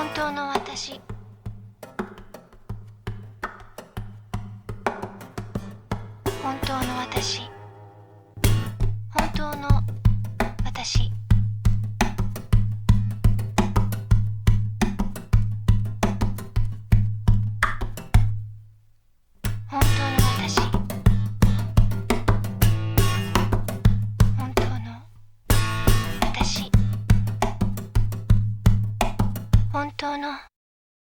本当の私。本当の私。本当の私。本当の